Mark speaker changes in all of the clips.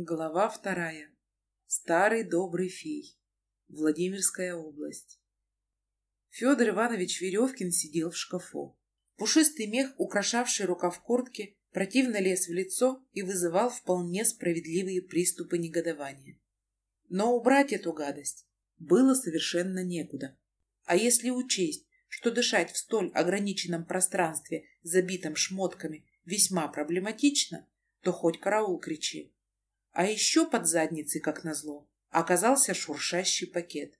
Speaker 1: Глава вторая. Старый добрый фей. Владимирская область. Федор Иванович Веревкин сидел в шкафу. Пушистый мех, украшавший рукав куртки, противно лез в лицо и вызывал вполне справедливые приступы негодования. Но убрать эту гадость было совершенно некуда. А если учесть, что дышать в столь ограниченном пространстве, забитом шмотками, весьма проблематично, то хоть караул кричи. А еще под задницей, как назло, оказался шуршащий пакет.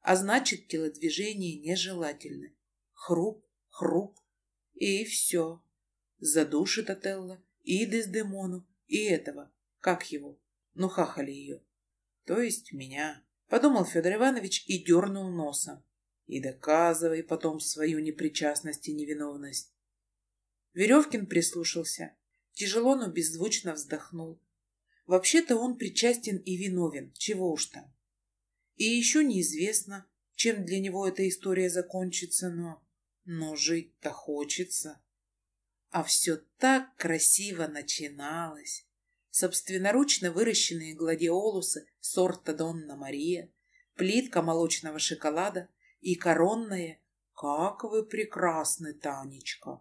Speaker 1: А значит, телодвижения нежелательны. Хруп, хруп, и все. Задушит Отелло и Дездемону, и этого, как его, ну хахали ее. То есть меня, подумал Федор Иванович и дернул носом. И доказывай потом свою непричастность и невиновность. Веревкин прислушался. Тяжело, но беззвучно вздохнул. Вообще-то он причастен и виновен, чего уж там. И еще неизвестно, чем для него эта история закончится, но... Но жить-то хочется. А все так красиво начиналось. Собственноручно выращенные гладиолусы сорта Донна Мария, плитка молочного шоколада и коронное «Как вы прекрасны, Танечка!»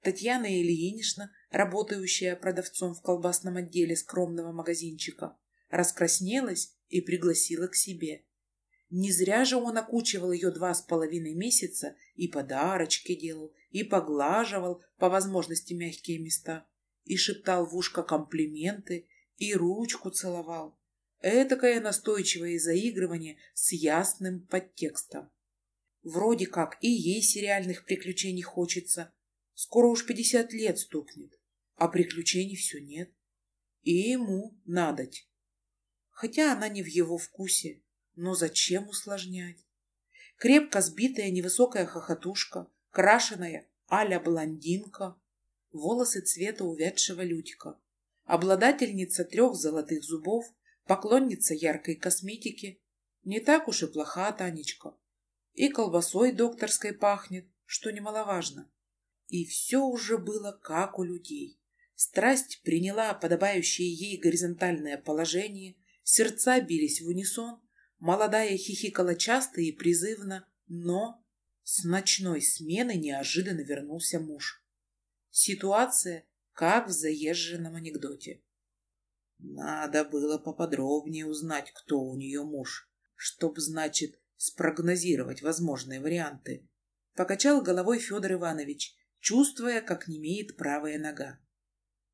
Speaker 1: Татьяна Ильинична, работающая продавцом в колбасном отделе скромного магазинчика, раскраснелась и пригласила к себе. Не зря же он окучивал ее два с половиной месяца и подарочки делал, и поглаживал по возможности мягкие места, и шептал в ушко комплименты, и ручку целовал. Этакое настойчивое заигрывание с ясным подтекстом. Вроде как и ей сериальных приключений хочется, Скоро уж пятьдесят лет стукнет, а приключений все нет. И ему надоть. Хотя она не в его вкусе, но зачем усложнять? Крепко сбитая невысокая хохотушка, крашеная а блондинка, волосы цвета увядшего лютика, обладательница трех золотых зубов, поклонница яркой косметики. Не так уж и плоха Танечка. И колбасой докторской пахнет, что немаловажно. И все уже было как у людей. Страсть приняла подобающее ей горизонтальное положение, сердца бились в унисон, молодая хихикала часто и призывно, но с ночной смены неожиданно вернулся муж. Ситуация, как в заезженном анекдоте. Надо было поподробнее узнать, кто у нее муж, чтоб, значит, спрогнозировать возможные варианты. Покачал головой Федор Иванович, чувствуя, как немеет правая нога.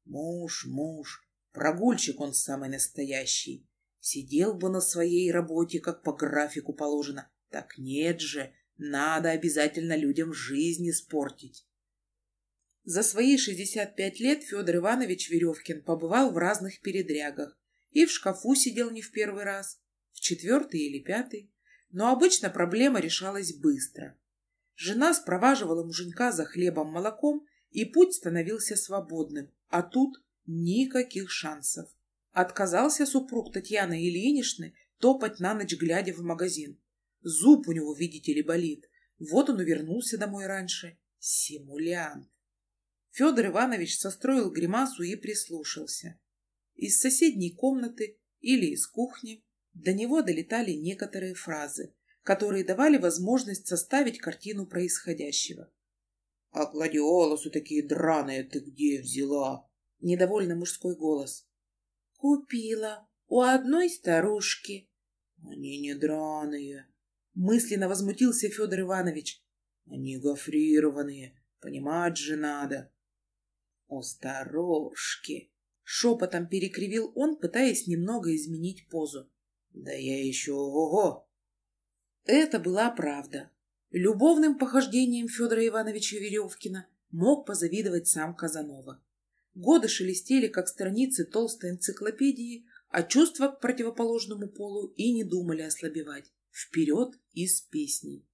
Speaker 1: Муж, муж, прогульчик он самый настоящий. Сидел бы на своей работе, как по графику положено. Так нет же, надо обязательно людям жизнь испортить. За свои 65 лет Федор Иванович Веревкин побывал в разных передрягах и в шкафу сидел не в первый раз, в четвертый или пятый, но обычно проблема решалась быстро. Жена спроваживала муженька за хлебом-молоком, и путь становился свободным. А тут никаких шансов. Отказался супруг Татьяны Ильиничны топать на ночь, глядя в магазин. Зуб у него, видите ли, болит. Вот он увернулся домой раньше. Симулянт. Федор Иванович состроил гримасу и прислушался. Из соседней комнаты или из кухни до него долетали некоторые фразы, которые давали возможность составить картину происходящего. — А гладиолусы такие драные ты где взяла? — недовольный мужской голос. — Купила у одной старушки. — Они не драные. Мысленно возмутился Федор Иванович. — Они гофрированные, понимать же надо. — У старушки. Шепотом перекривил он, пытаясь немного изменить позу. — Да я еще ого-го! Это была правда. Любовным похождением Федора Ивановича Веревкина мог позавидовать сам Казанова. Годы шелестели, как страницы толстой энциклопедии, а чувства к противоположному полу и не думали ослабевать. Вперед из песней.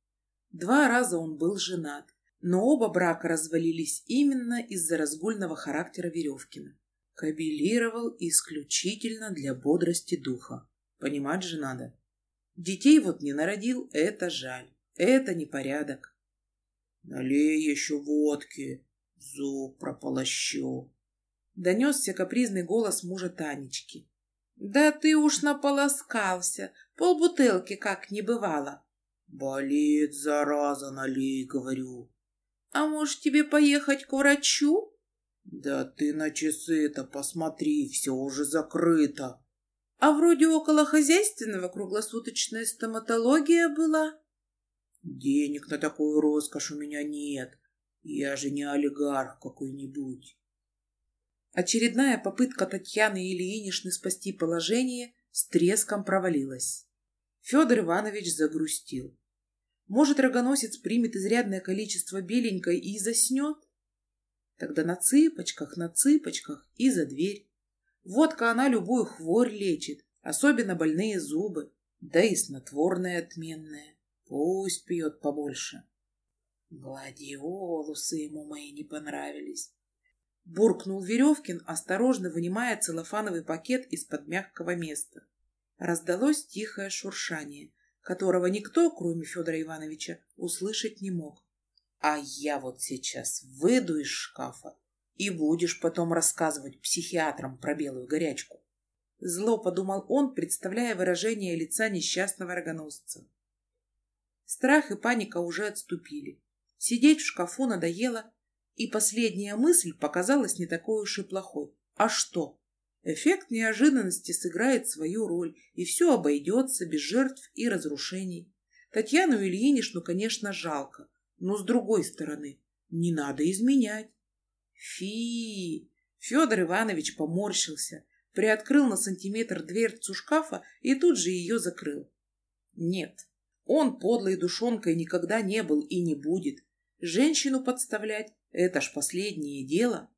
Speaker 1: Два раза он был женат, но оба брака развалились именно из-за разгульного характера Веревкина. Кабелировал исключительно для бодрости духа. Понимать же надо. Детей вот не народил, это жаль. Это непорядок. Налей еще водки, зуб прополощу. Донесся капризный голос мужа Танечки. Да ты уж наполоскался, полбутылки как не бывало.
Speaker 2: Болит, зараза, налей, говорю.
Speaker 1: А может тебе поехать к врачу?
Speaker 2: Да ты на часы-то посмотри, все уже закрыто.
Speaker 1: А вроде около хозяйственного круглосуточная стоматология была.
Speaker 2: Денег на такую роскошь у меня нет. Я же не олигарх какой-нибудь.
Speaker 1: Очередная попытка Татьяны Ильиничны спасти положение с треском провалилась. Федор Иванович загрустил. Может, рогоносец примет изрядное количество беленькой и заснет? Тогда на цыпочках, на цыпочках и за дверь. Водка она любую хворь лечит, особенно больные зубы, да и снотворное отменное. Пусть пьет побольше. Гладиолусы ему мои не понравились. Буркнул Веревкин, осторожно вынимая целлофановый пакет из-под мягкого места. Раздалось тихое шуршание, которого никто, кроме Федора Ивановича, услышать не мог. А я вот сейчас выйду из шкафа и будешь потом рассказывать психиатрам про белую горячку. Зло подумал он, представляя выражение лица несчастного рогоносца. Страх и паника уже отступили. Сидеть в шкафу надоело, и последняя мысль показалась не такой уж и плохой. А что? Эффект неожиданности сыграет свою роль, и все обойдется без жертв и разрушений. Татьяну Ильиничну, конечно, жалко, но с другой стороны, не надо изменять. Фи! Федор Иванович поморщился, приоткрыл на сантиметр дверцу шкафа и тут же ее закрыл. Нет, он подлой душонкой никогда не был и не будет. Женщину подставлять — это ж последнее дело.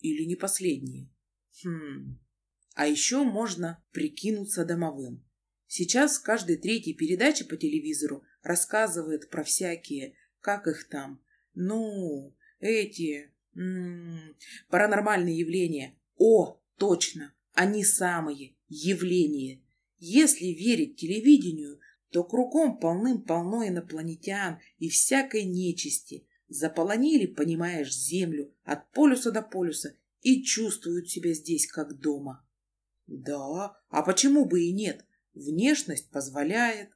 Speaker 1: Или не последнее? Хм... А еще можно прикинуться домовым. Сейчас в каждой третьей передаче по телевизору рассказывают про всякие, как их там, ну, эти, м -м, паранормальные явления. О, точно, они самые, явления. Если верить телевидению, то кругом полным-полно инопланетян и всякой нечисти. Заполонили, понимаешь, землю от полюса до полюса и чувствуют себя здесь как дома. Да, а почему бы и нет? Внешность позволяет.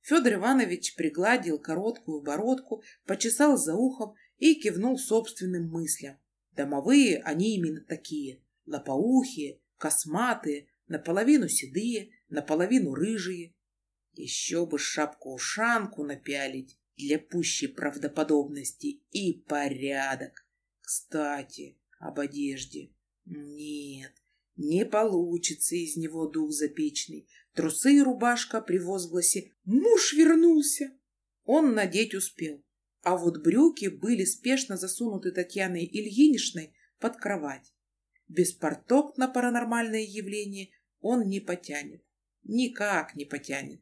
Speaker 1: Федор Иванович пригладил короткую бородку, почесал за ухом и кивнул собственным мыслям. Домовые они именно такие. Лопоухие, косматые, наполовину седые, наполовину рыжие. Еще бы шапку-ушанку напялить для пущей правдоподобности и порядок. Кстати, об одежде. Нет, не получится из него дух запечный. Трусы и рубашка при возгласе «Муж вернулся!» Он надеть успел. А вот брюки были спешно засунуты Татьяной Ильиничной под кровать. Без порток на паранормальное явление он не потянет. Никак не потянет.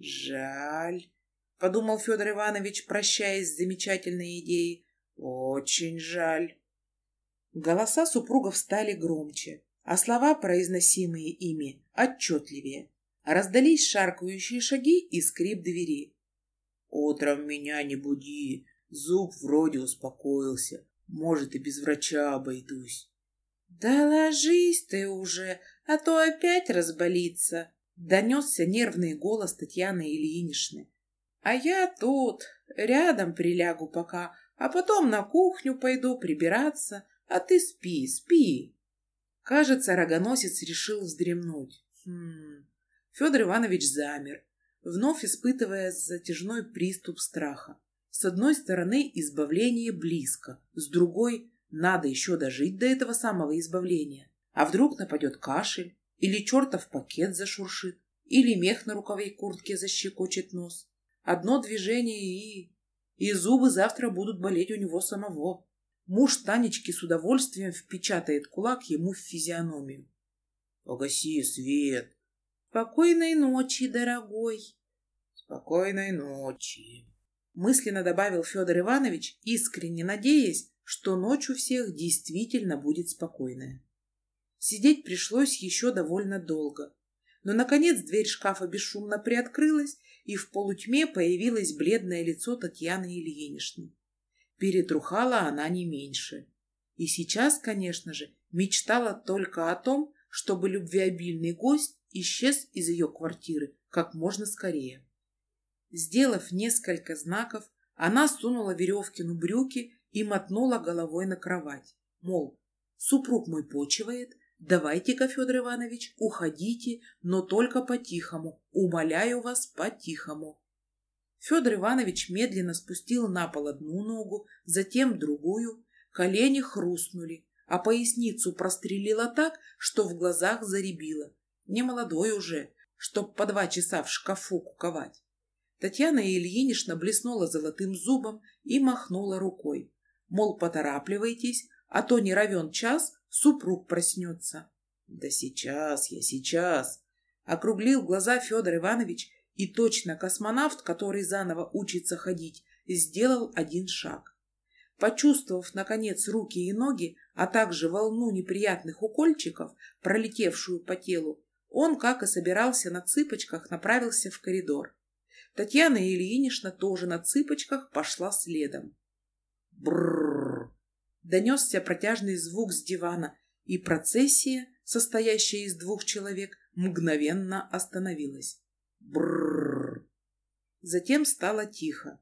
Speaker 1: Жаль, подумал Федор Иванович, прощаясь с замечательной идеей. Очень жаль. Голоса супругов стали громче, а слова, произносимые ими, отчетливее. Раздались шаркающие шаги и скрип двери.
Speaker 2: «Утром меня не буди, зуб вроде успокоился, может, и без врача обойдусь».
Speaker 1: «Да ложись ты уже, а то опять разболится», донесся нервный голос Татьяны Ильиничны. А я тут, рядом прилягу пока, а потом на кухню пойду прибираться, а ты спи, спи. Кажется, рогоносец решил вздремнуть. Хм. Федор Иванович замер, вновь испытывая затяжной приступ страха. С одной стороны, избавление близко, с другой, надо еще дожить до этого самого избавления. А вдруг нападет кашель? Или чертов пакет зашуршит, или мех на рукаве куртки защекочет нос. Одно движение и... И зубы завтра будут болеть у него самого. Муж Танечки с удовольствием впечатает кулак ему в физиономию.
Speaker 2: «Погаси свет!»
Speaker 1: «Спокойной ночи, дорогой!»
Speaker 2: «Спокойной ночи!»
Speaker 1: Мысленно добавил Федор Иванович, искренне надеясь, что ночь у всех действительно будет спокойная. Сидеть пришлось еще довольно долго. Но, наконец, дверь шкафа бесшумно приоткрылась, и в полутьме появилось бледное лицо Татьяны Ильиничны. Перетрухала она не меньше. И сейчас, конечно же, мечтала только о том, чтобы любвеобильный гость исчез из ее квартиры как можно скорее. Сделав несколько знаков, она сунула Веревкину брюки и мотнула головой на кровать. Мол, супруг мой почивает, давайте-ка, Федор Иванович, уходите, но только по-тихому, умоляю вас по-тихому. Федор Иванович медленно спустил на пол одну ногу, затем другую, колени хрустнули, а поясницу прострелила так, что в глазах заребило. Не молодой уже, чтоб по два часа в шкафу куковать. Татьяна Ильинична блеснула золотым зубом и махнула рукой. Мол, поторапливайтесь, а то не равен час, супруг проснется. Да сейчас я, сейчас. Округлил глаза Федор Иванович, и точно космонавт, который заново учится ходить, сделал один шаг. Почувствовав, наконец, руки и ноги, а также волну неприятных укольчиков, пролетевшую по телу, он, как и собирался на цыпочках, направился в коридор. Татьяна Ильинична тоже на цыпочках пошла следом. Бррр! Донесся протяжный звук с дивана, и процессия, состоящая из двух человек, мгновенно остановилась. Бррр! Затем стало тихо.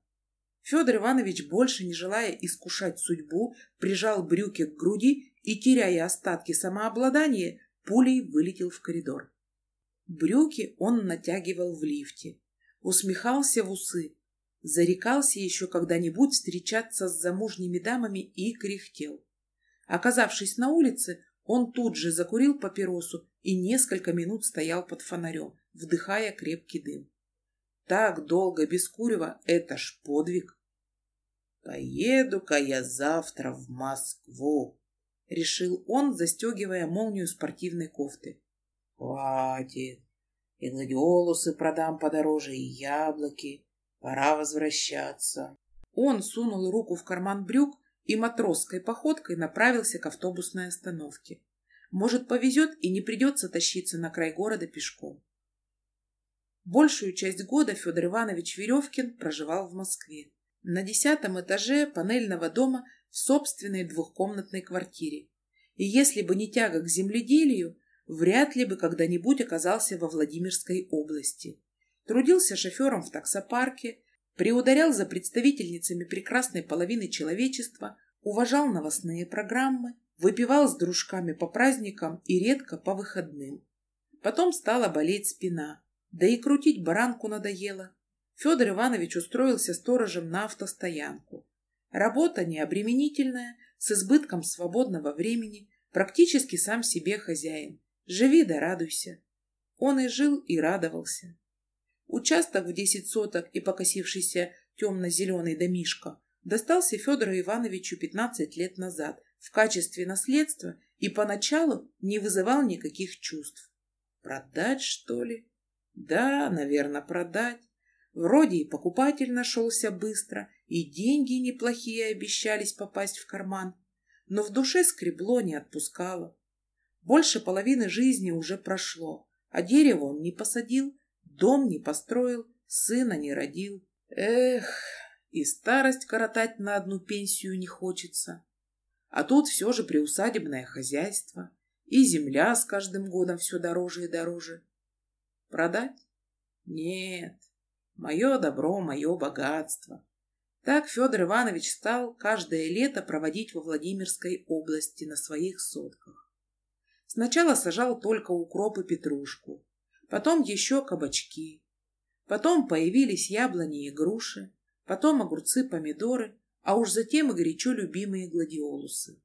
Speaker 1: Федор Иванович, больше не желая искушать судьбу, прижал брюки к груди и, теряя остатки самообладания, пулей вылетел в коридор. Брюки он натягивал в лифте, усмехался в усы, зарекался еще когда-нибудь встречаться с замужними дамами и кряхтел. Оказавшись на улице, он тут же закурил папиросу и несколько минут стоял под фонарем, вдыхая крепкий дым. Так долго без курева — это ж подвиг. «Поеду-ка я завтра в Москву», — решил он, застегивая молнию спортивной кофты. Хватит. И гладиолусы продам подороже, и яблоки. Пора возвращаться. Он сунул руку в карман брюк и матросской походкой направился к автобусной остановке. Может, повезет и не придется тащиться на край города пешком. Большую часть года Федор Иванович Веревкин проживал в Москве. На десятом этаже панельного дома в собственной двухкомнатной квартире. И если бы не тяга к земледелию, вряд ли бы когда-нибудь оказался во Владимирской области. Трудился шофером в таксопарке, приударял за представительницами прекрасной половины человечества, уважал новостные программы, выпивал с дружками по праздникам и редко по выходным. Потом стала болеть спина, да и крутить баранку надоело. Федор Иванович устроился сторожем на автостоянку. Работа необременительная, с избытком свободного времени, практически сам себе хозяин. Живи да радуйся. Он и жил, и радовался. Участок в десять соток и покосившийся темно-зеленый домишко достался Федору Ивановичу пятнадцать лет назад в качестве наследства и поначалу не вызывал никаких чувств. Продать, что ли? Да, наверное, продать. Вроде и покупатель нашелся быстро, и деньги неплохие обещались попасть в карман, но в душе скребло не отпускало. Больше половины жизни уже прошло, а дерево он не посадил, дом не построил, сына не родил. Эх, и старость коротать на одну пенсию не хочется. А тут все же приусадебное хозяйство, и земля с каждым годом все дороже и дороже. Продать? Нет, мое добро, мое богатство. Так Федор Иванович стал каждое лето проводить во Владимирской области на своих сотках. Сначала сажал только укроп и петрушку, потом еще кабачки. Потом появились яблони и груши, потом огурцы, помидоры, а уж затем и горячо любимые гладиолусы.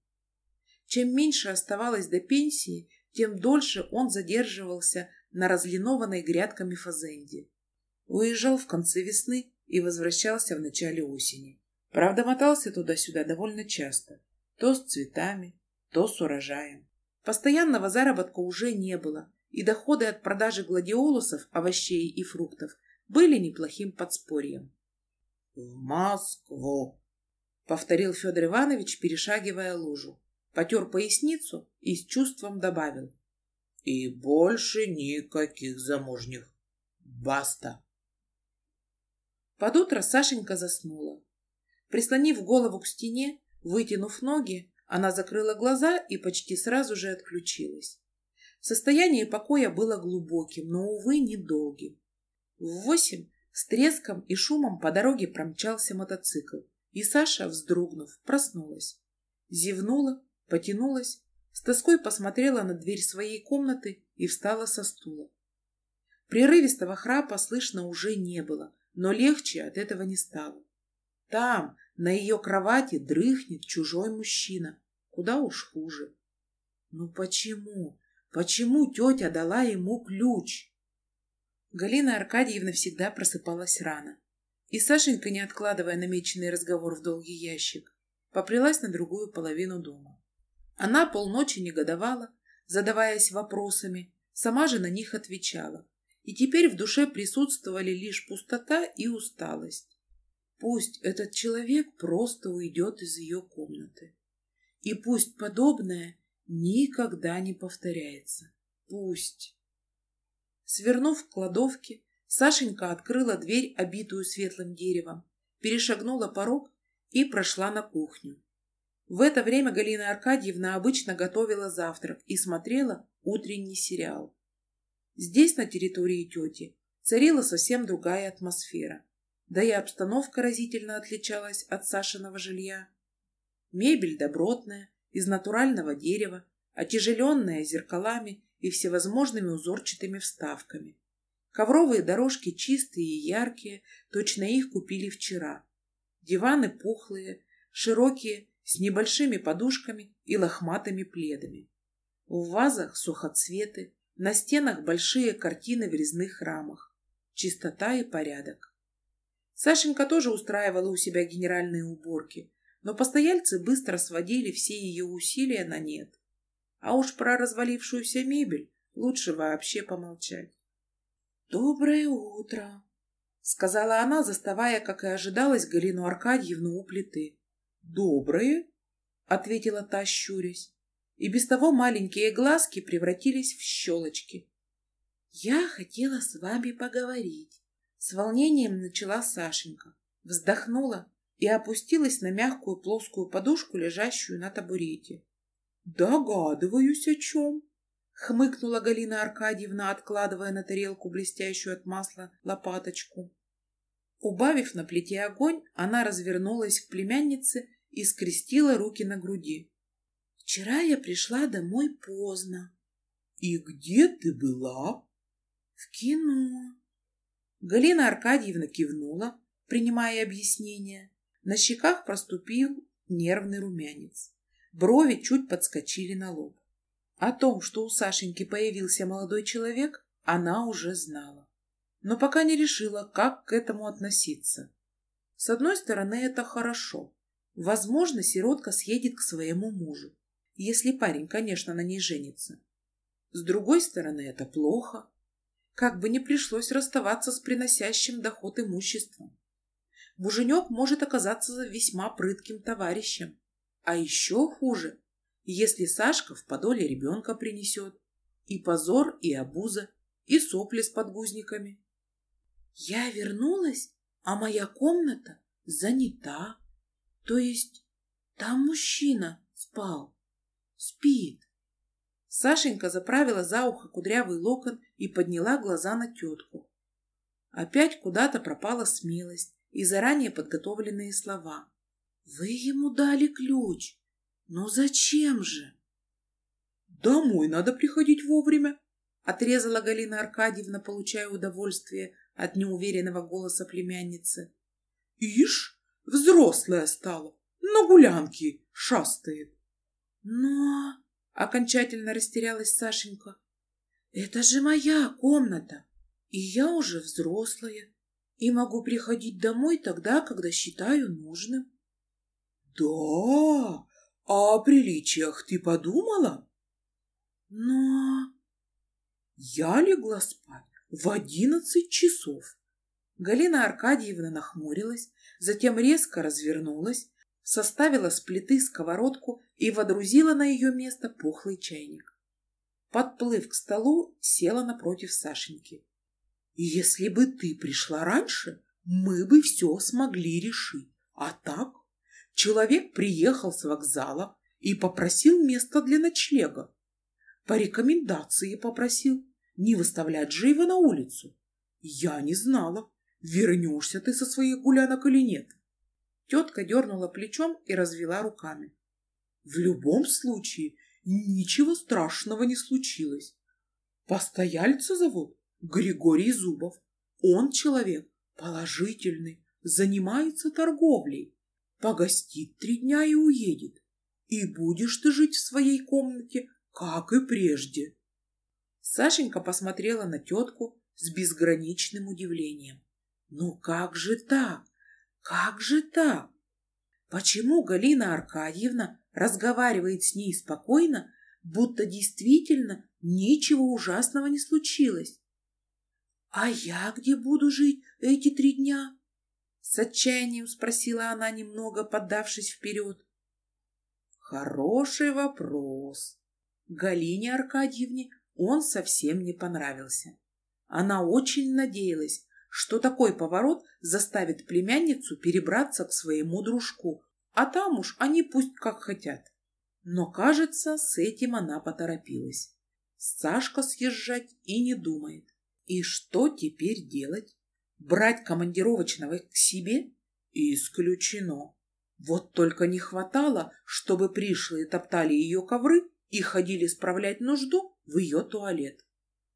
Speaker 1: Чем меньше оставалось до пенсии, тем дольше он задерживался на разлинованной грядками фазенде. Уезжал в конце весны и возвращался в начале осени. Правда, мотался туда-сюда довольно часто. То с цветами, то с урожаем. Постоянного заработка уже не было, и доходы от продажи гладиолусов, овощей и фруктов были неплохим подспорьем. «В Москву!» — повторил Федор Иванович, перешагивая лужу. Потер поясницу и с чувством добавил. «И больше никаких замужних. Баста!» Под утро Сашенька заснула. Прислонив голову к стене, вытянув ноги, она закрыла глаза и почти сразу же отключилась. Состояние покоя было глубоким, но, увы, недолгим. В восемь с треском и шумом по дороге промчался мотоцикл, и Саша, вздрогнув, проснулась. Зевнула, потянулась, с тоской посмотрела на дверь своей комнаты и встала со стула. Прерывистого храпа слышно уже не было, но легче от этого не стало. Там, на ее кровати, дрыхнет чужой мужчина. Куда уж хуже. Но почему? Почему тетя дала ему ключ? Галина Аркадьевна всегда просыпалась рано. И Сашенька, не откладывая намеченный разговор в долгий ящик, поплелась на другую половину дома. Она полночи негодовала, задаваясь вопросами, сама же на них отвечала. И теперь в душе присутствовали лишь пустота и усталость. Пусть этот человек просто уйдет из ее комнаты. И пусть подобное никогда не повторяется. Пусть. Свернув к кладовке, Сашенька открыла дверь, обитую светлым деревом, перешагнула порог и прошла на кухню. В это время Галина Аркадьевна обычно готовила завтрак и смотрела утренний сериал. Здесь, на территории тети, царила совсем другая атмосфера. Да и обстановка разительно отличалась от Сашиного жилья. Мебель добротная, из натурального дерева, отяжеленная зеркалами и всевозможными узорчатыми вставками. Ковровые дорожки чистые и яркие, точно их купили вчера. Диваны пухлые, широкие, с небольшими подушками и лохматыми пледами. В вазах сухоцветы, на стенах большие картины в резных рамах. Чистота и порядок. Сашенька тоже устраивала у себя генеральные уборки, но постояльцы быстро сводили все ее усилия на нет. А уж про развалившуюся мебель лучше вообще помолчать. «Доброе утро!» — сказала она, заставая, как и ожидалось, Галину Аркадьевну у плиты. «Доброе?» — ответила та, щурясь. И без того маленькие глазки превратились в щелочки. «Я хотела с вами поговорить». С волнением начала Сашенька, вздохнула и опустилась на мягкую плоскую подушку, лежащую на табурете. «Догадываюсь, о чем», — хмыкнула Галина Аркадьевна, откладывая на тарелку блестящую от масла лопаточку. Убавив на плите огонь, она развернулась к племяннице и скрестила руки на груди. «Вчера я пришла домой поздно». «И где ты была?» «В кино». Галина Аркадьевна кивнула, принимая объяснение. На щеках проступил нервный румянец. Брови чуть подскочили на лоб. О том, что у Сашеньки появился молодой человек, она уже знала. Но пока не решила, как к этому относиться. С одной стороны, это хорошо. Возможно, сиротка съедет к своему мужу, если парень, конечно, на ней женится. С другой стороны, это плохо. Как бы не пришлось расставаться с приносящим доход имуществом. Муженек может оказаться весьма прытким товарищем. А еще хуже, если Сашка в подоле ребенка принесет. И позор, и обуза, и сопли с подгузниками. Я вернулась, а моя комната занята. То есть там мужчина спал. Спит. Сашенька заправила за ухо кудрявый локон и подняла глаза на тетку. Опять куда-то пропала смелость и заранее подготовленные слова. «Вы ему дали ключ. Но зачем же?» «Домой надо приходить вовремя», — отрезала Галина Аркадьевна, получая удовольствие от неуверенного голоса племянницы. «Ишь, Взрослая стала, на гулянки шастает. Но... Окончательно растерялась Сашенька. Это же моя комната, и я уже взрослая, и могу приходить домой тогда, когда считаю нужным. Да, а о приличиях ты подумала? Но... Я легла спать в одиннадцать часов. Галина Аркадьевна нахмурилась, затем резко развернулась, составила с плиты сковородку и водрузила на ее место пухлый чайник. Подплыв к столу, села напротив Сашеньки. «Если бы ты пришла раньше, мы бы все смогли решить. А так, человек приехал с вокзала и попросил место для ночлега. по рекомендации попросил. Не выставлять же его на улицу. Я не знала, вернешься ты со своих гулянок или нет. Тетка дернула плечом и развела руками. В любом случае, ничего страшного не случилось. Постояльца зовут Григорий Зубов. Он человек положительный, занимается торговлей. Погостит три дня и уедет. И будешь ты жить в своей комнате, как и прежде. Сашенька посмотрела на тетку с безграничным удивлением. Ну как же так? Как же так? Почему Галина Аркадьевна разговаривает с ней спокойно, будто действительно ничего ужасного не случилось? А я где буду жить эти три дня? С отчаянием спросила она, немного поддавшись вперед. Хороший вопрос. Галине Аркадьевне он совсем не понравился. Она очень надеялась, что такой поворот заставит племянницу перебраться к своему дружку, а там уж они пусть как хотят. Но, кажется, с этим она поторопилась. Сашка съезжать и не думает. И что теперь делать? Брать командировочного к себе? Исключено. Вот только не хватало, чтобы пришлые топтали ее ковры и ходили справлять нужду в ее туалет.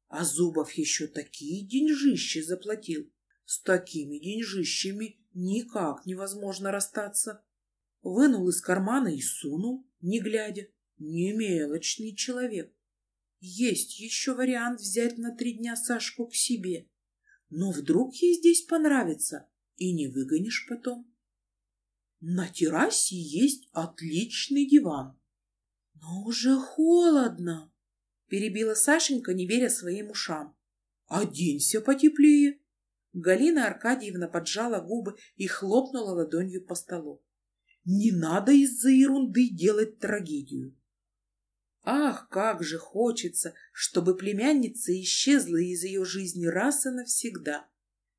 Speaker 1: А Зубов еще такие деньжищи заплатил. С такими деньжищами никак невозможно расстаться. Вынул из кармана и сунул, не глядя. Не мелочный человек. Есть еще вариант взять на три дня Сашку к себе. Но вдруг ей здесь понравится, и не выгонишь потом. На террасе есть отличный диван. Но уже холодно, перебила Сашенька, не веря своим ушам. Оденься потеплее. Галина Аркадьевна поджала губы и хлопнула ладонью по столу. Не надо из-за ерунды делать трагедию. Ах, как же хочется, чтобы племянница исчезла из ее жизни раз и навсегда,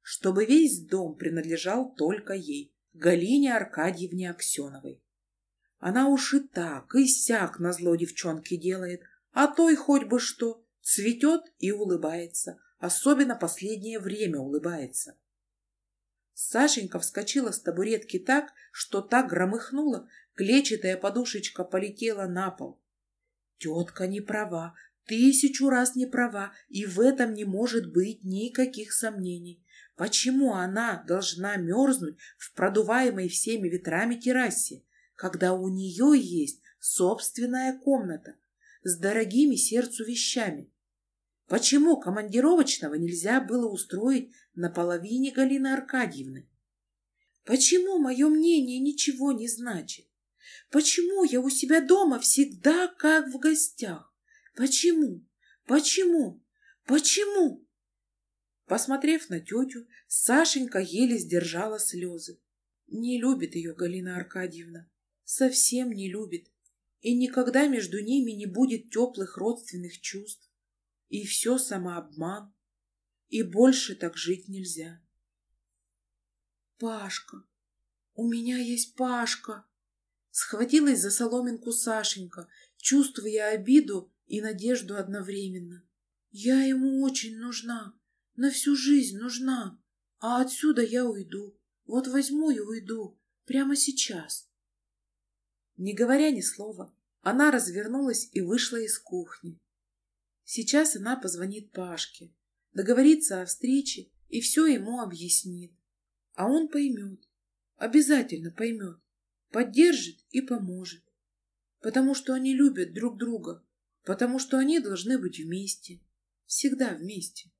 Speaker 1: чтобы весь дом принадлежал только ей, Галине Аркадьевне Аксеновой. Она уж и так, и сяк на зло девчонки делает, а той хоть бы что, цветет и улыбается, особенно последнее время улыбается. Сашенька вскочила с табуретки так, что так громыхнула, клетчатая подушечка полетела на пол. Тетка не права, тысячу раз не права, и в этом не может быть никаких сомнений. Почему она должна мерзнуть в продуваемой всеми ветрами террасе, когда у нее есть собственная комната с дорогими сердцу вещами? Почему командировочного нельзя было устроить на половине Галины Аркадьевны? Почему мое мнение ничего не значит? Почему я у себя дома всегда как в гостях? Почему? Почему? Почему? Посмотрев на тетю, Сашенька еле сдержала слезы. Не любит ее Галина Аркадьевна. Совсем не любит. И никогда между ними не будет теплых родственных чувств. И все самообман. И больше так жить нельзя. Пашка, у меня есть Пашка, Схватилась за соломинку Сашенька, чувствуя обиду и надежду одновременно. Я ему очень нужна, на всю жизнь нужна, а отсюда я уйду. Вот возьму и уйду, прямо сейчас. Не говоря ни слова, она развернулась и вышла из кухни. Сейчас она позвонит Пашке, договорится о встрече и все ему объяснит. А он поймет, обязательно поймет поддержит и поможет. Потому что они любят друг друга, потому что они должны быть вместе, всегда вместе.